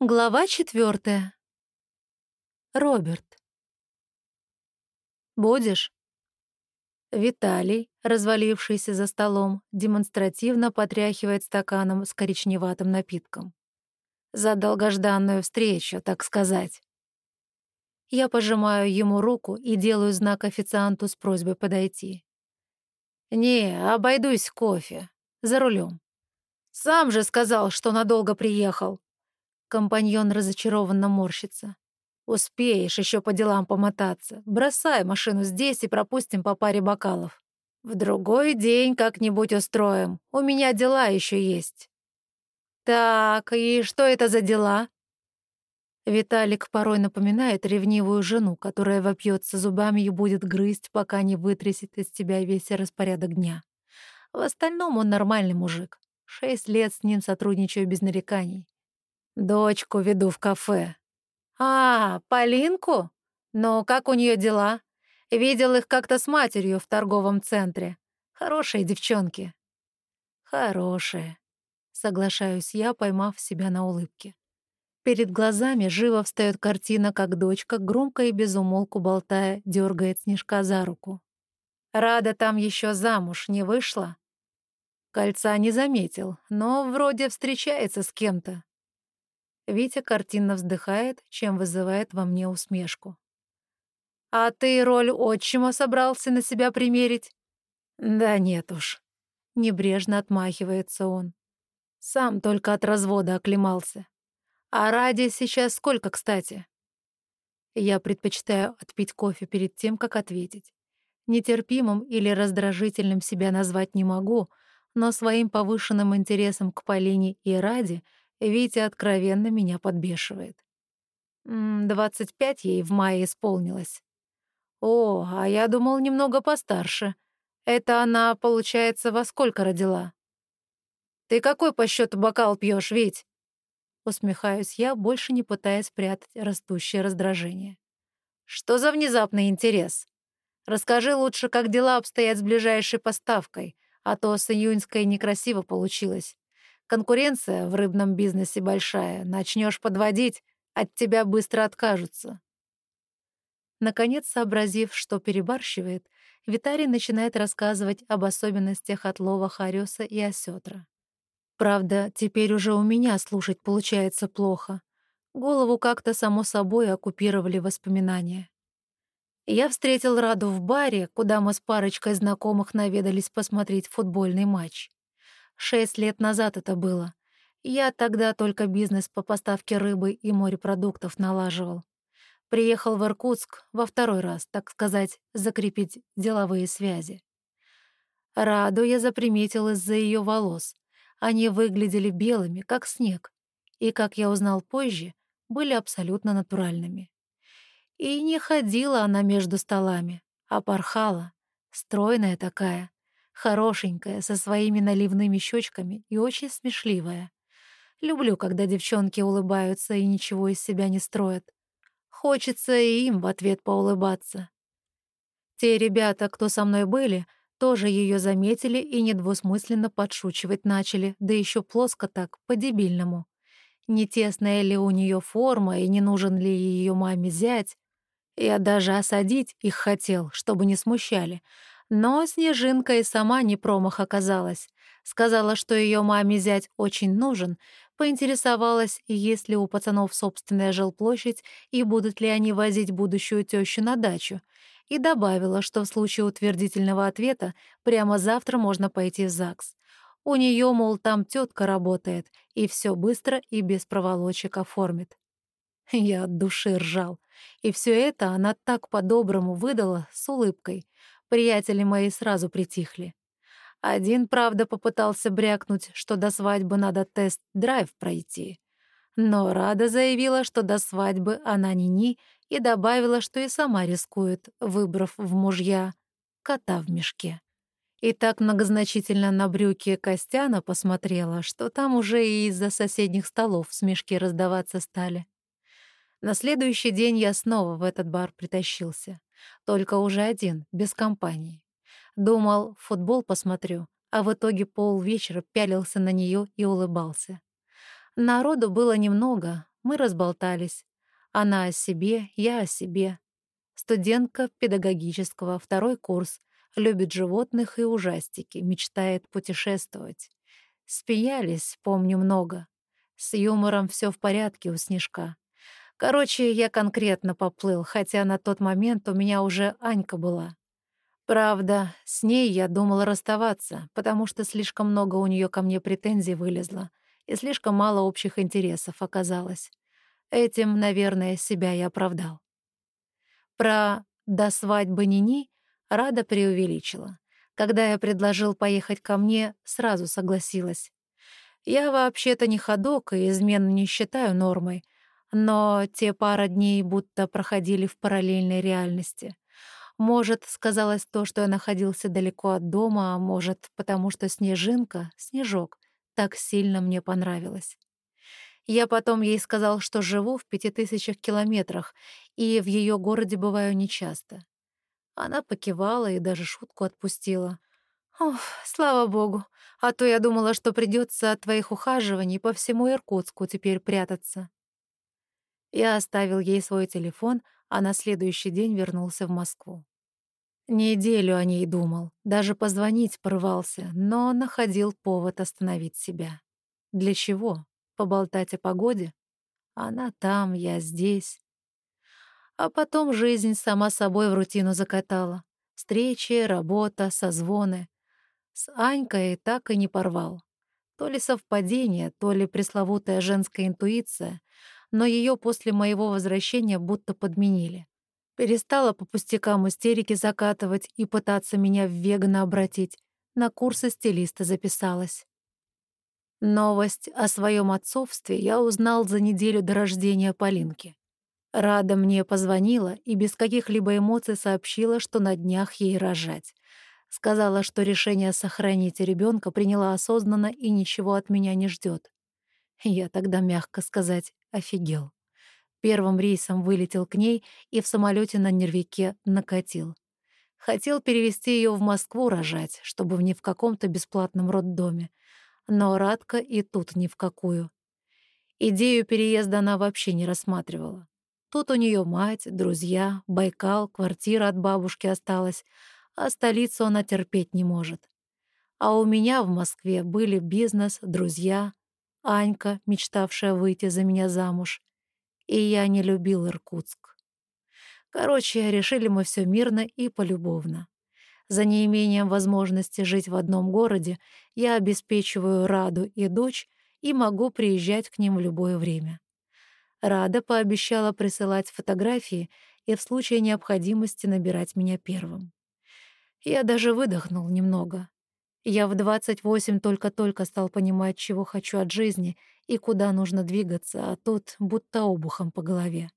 Глава четвертая. Роберт. «Будешь?» Виталий, развалившийся за столом, демонстративно потряхивает стаканом с коричневатым напитком. За долгожданную встречу, так сказать. Я пожимаю ему руку и делаю знак официанту с просьбой подойти. «Не, обойдусь кофе. За рулем. Сам же сказал, что надолго приехал», Компаньон разочарованно морщится. «Успеешь еще по делам помотаться. Бросай машину здесь и пропустим по паре бокалов. В другой день как-нибудь устроим. У меня дела еще есть». «Так, и что это за дела?» Виталик порой напоминает ревнивую жену, которая вопьется зубами и будет грызть, пока не вытрясет из тебя весь распорядок дня. В остальном он нормальный мужик. Шесть лет с ним сотрудничаю без нареканий. Дочку веду в кафе. А, Полинку? Ну, как у нее дела? Видел их как-то с матерью в торговом центре. Хорошие девчонки. Хорошие. Соглашаюсь я, поймав себя на улыбке. Перед глазами живо встает картина, как дочка, громко и безумолку болтая, дергает снежка за руку. Рада там еще замуж не вышла? Кольца не заметил, но вроде встречается с кем-то. Витя картинно вздыхает, чем вызывает во мне усмешку. «А ты роль отчима собрался на себя примерить?» «Да нет уж», — небрежно отмахивается он. «Сам только от развода оклемался. А ради сейчас сколько, кстати?» Я предпочитаю отпить кофе перед тем, как ответить. Нетерпимым или раздражительным себя назвать не могу, но своим повышенным интересом к Полине и Ради Витя откровенно меня подбешивает. Двадцать пять ей в мае исполнилось. О, а я думал немного постарше. Это она, получается, во сколько родила? Ты какой по счету бокал пьешь, Вить? Усмехаюсь я, больше не пытаясь спрятать растущее раздражение. Что за внезапный интерес? Расскажи лучше, как дела обстоят с ближайшей поставкой, а то с июньской некрасиво получилось. Конкуренция в рыбном бизнесе большая. Начнешь подводить, от тебя быстро откажутся. Наконец, сообразив, что перебарщивает, Виталий начинает рассказывать об особенностях отлова хариуса и осетра. Правда, теперь уже у меня слушать получается плохо. Голову как-то само собой оккупировали воспоминания. Я встретил Раду в баре, куда мы с парочкой знакомых наведались посмотреть футбольный матч. Шесть лет назад это было. Я тогда только бизнес по поставке рыбы и морепродуктов налаживал. Приехал в Иркутск во второй раз, так сказать, закрепить деловые связи. Раду я заприметил из-за ее волос. Они выглядели белыми, как снег, и, как я узнал позже, были абсолютно натуральными. И не ходила она между столами, а порхала, стройная такая, Хорошенькая, со своими наливными щечками и очень смешливая. Люблю, когда девчонки улыбаются и ничего из себя не строят. Хочется и им в ответ поулыбаться. Те ребята, кто со мной были, тоже ее заметили и недвусмысленно подшучивать начали, да еще плоско так, по-дебильному. Не тесная ли у нее форма и не нужен ли ее маме зять. Я даже осадить их хотел, чтобы не смущали, но Снежинка и сама не промах оказалась. Сказала, что ее маме зять очень нужен, поинтересовалась, есть ли у пацанов собственная жилплощадь и будут ли они возить будущую тещу на дачу, и добавила, что в случае утвердительного ответа прямо завтра можно пойти в ЗАГС. У нее, мол, там тетка работает, и все быстро и без проволочек оформит. Я от души ржал. И все это она так по-доброму выдала, с улыбкой — Приятели мои сразу притихли. Один, правда, попытался брякнуть, что до свадьбы надо тест-драйв пройти. Но Рада заявила, что до свадьбы она ни-ни, и добавила, что и сама рискует, выбрав в мужья кота в мешке. И так многозначительно на брюки Костяна посмотрела, что там уже и из-за соседних столов смешки раздаваться стали. На следующий день я снова в этот бар притащился. Только уже один, без компании. Думал, футбол посмотрю, а в итоге полвечера пялился на нее и улыбался. Народу было немного, Мы разболтались. Она о себе, я о себе. Студентка педагогического, второй курс, любит животных и ужастики, мечтает путешествовать. Смеялись, помню, много. С юмором все в порядке у Снежка. Короче, я конкретно поплыл, хотя на тот момент у меня уже Анька была. Правда, с ней я думала расставаться, потому что слишком много у нее ко мне претензий вылезло, и слишком мало общих интересов оказалось. Этим, наверное, себя и оправдал. Про «до свадьбы Нини» Рада преувеличила. Когда я предложил поехать ко мне, сразу согласилась. Я вообще-то не ходок и измену не считаю нормой, но те пара дней будто проходили в параллельной реальности. Может, сказалось то, что я находился далеко от дома, а может, потому что Снежинка, Снежок, так сильно мне понравилась. Я потом ей сказал, что живу в пяти тысячах километрах, и в ее городе бываю нечасто. Она покивала и даже шутку отпустила. «Ох, слава богу, а то я думала, что придется от твоих ухаживаний по всему Иркутску теперь прятаться». Я оставил ей свой телефон, а на следующий день вернулся в Москву. Неделю о ней думал, даже позвонить порвался, но находил повод остановить себя. Для чего? Поболтать о погоде? Она там, я здесь. А потом жизнь сама собой в рутину закатала. Встречи, работа, созвоны. С Анькой так и не порвал. То ли совпадение, то ли пресловутая женская интуиция, но ее после моего возвращения будто подменили. Перестала по пустякам истерики закатывать и пытаться меня в вегана обратить. На курсы стилиста записалась. Новость о своем отцовстве я узнал за неделю до рождения Полинки. Рада мне позвонила и без каких-либо эмоций сообщила, что на днях ей рожать. Сказала, что решение сохранить ребенка приняла осознанно и ничего от меня не ждет. Я тогда, мягко сказать, офигел. Первым рейсом вылетел к ней и в самолете на нервике накатил. Хотел перевести ее в Москву рожать, чтобы не в каком-то бесплатном роддоме — но Радка и тут ни в какую. Идею переезда она вообще не рассматривала. Тут у нее мать, друзья, Байкал, квартира от бабушки осталась, а столицу она терпеть не может. А у меня в Москве были бизнес, друзья, Анька, мечтавшая выйти за меня замуж. И я не любил Иркутск. Короче, решили мы все мирно и полюбовно. За неимением возможности жить в одном городе я обеспечиваю Раду и дочь и могу приезжать к ним в любое время. Рада пообещала присылать фотографии и в случае необходимости набирать меня первым. Я даже выдохнул немного. Я в 28 только-только стал понимать, чего хочу от жизни и куда нужно двигаться, а тут будто обухом по голове.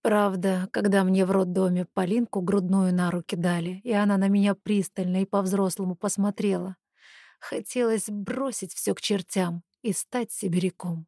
Правда, когда мне в роддоме Полинку грудную на руки дали, и она на меня пристально и по-взрослому посмотрела, хотелось бросить все к чертям и стать сибиряком.